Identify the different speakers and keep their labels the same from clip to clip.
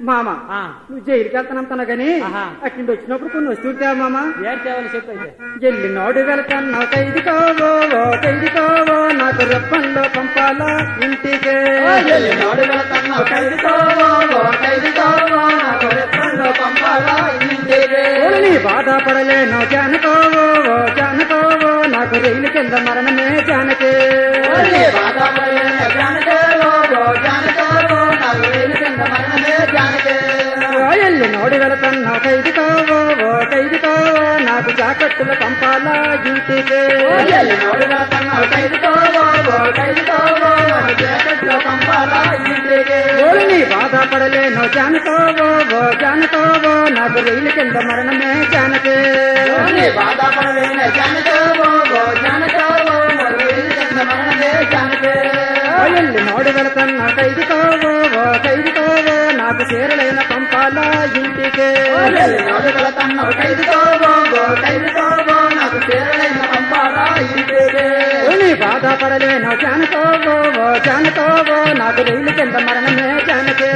Speaker 1: మామ
Speaker 2: ఆ,
Speaker 1: నువ్వు జైలుకి వెళ్తానంటున్నా గాని. అక్కడి వచ్చినప్పుడు కొన్ని వస్తువులు తేవా మామ?
Speaker 2: ఏం చేయాలి చెప్పు అయితే.
Speaker 1: ఎల్లి నోడు వెళ్తాను ఖైదు కావో ఖైదు కావో నాకు రెప్పంలో పంపాలా ఇంటికే.
Speaker 3: ఎల్లినోడు వెళుతున్నావు ఖైదుకోవో, ఓ ఖైదుకోవో, నాకు రెప్పంలో పంపాలా ఇంటికి.
Speaker 1: ఓలని బాధపడలేను జానకోవో జానకోవో నాకు రైలు కింద మరణమే జానకే.
Speaker 3: బాధపడే
Speaker 1: జాకెట్టులు పంపాలా ఇంటికే
Speaker 3: ఎల్లినోడు వెళుతున్నావు ఖైదుకోవో, ఓ ఖైదుకోవో, నాకు జాకెట్లో పంపాలా ఇంటికి.
Speaker 1: ఓలని బాధపడలేను జానకోవో ఓ జానకోవో నాకు రైలు కింద మరణమే జానకే
Speaker 3: ఓలి బాధపడే జానకేవో, ఓ జానకేవో, నాకు రేలు కింద మరణమే జానకే.
Speaker 1: ఎల్లి నోడు వెళతాను ఖైదు కావో ఓ ఖైదు కావో నాకు చీరలైన పంపాలా ఇంటికే
Speaker 3: ఎల్లినోడు వెళుతున్నావు ఖైదుకోవో, ఓ ఖైదుకోవో, నాకు చీరలైన
Speaker 1: బాధపడలేను జానకోవో ఓ నాకు రైలు కింద మరణమే జానకే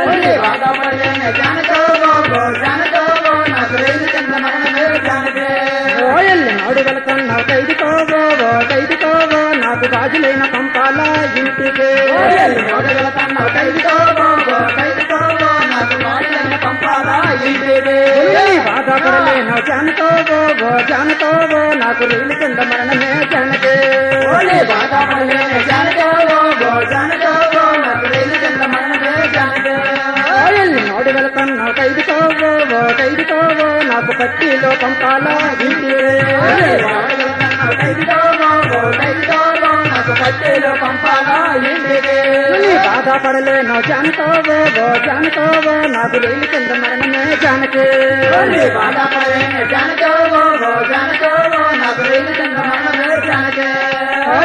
Speaker 3: ఓలి బాధపడలేని జానకోవో, ఓ జానకోవో, నాకు రేలు కింద మరణమే జానకే.
Speaker 1: ఓ ఎల్లి నోడు వెళతాను ఖైదు నాకు గాజులైన పంపాలా ఇంటికే
Speaker 3: ఎల్లినోడు
Speaker 1: జానకోవో నాకు రైలు కింద మరణమే జానకే.
Speaker 3: ఓలి బాధపడలేని జానకోవో, ఓ జానకోవో, నాకు రేలు కింద మరణమే జానకే.
Speaker 1: నోడు కావో ఓ ఖైదు కావో నాకు పట్టీలో పంపాలా ఇంటికే
Speaker 3: ఓలి బాధపడుతున్నావు ఖైదుకోవో, ఓ ఖైదుకోవో, నాకు పట్టేలో పంపాలా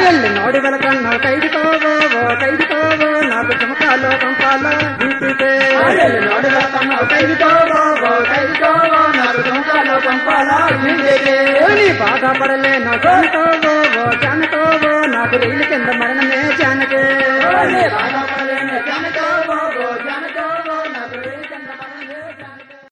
Speaker 1: ఎల్లి నోడి వెళకన్నా ఖైదుకోవో ఓ ఖైదుకోవో నాకు చుమకాలో పంపాలా ఇంటికే
Speaker 3: ఎల్లినోడు వెళుతున్నావు ఖైదుకోవో, ఓ ఖైదుకోవో, నాకు దుంకాలో పంపాలా ఇంటికి.
Speaker 1: నీ బాధపడలేను జానకోవో ఓ జానకోవో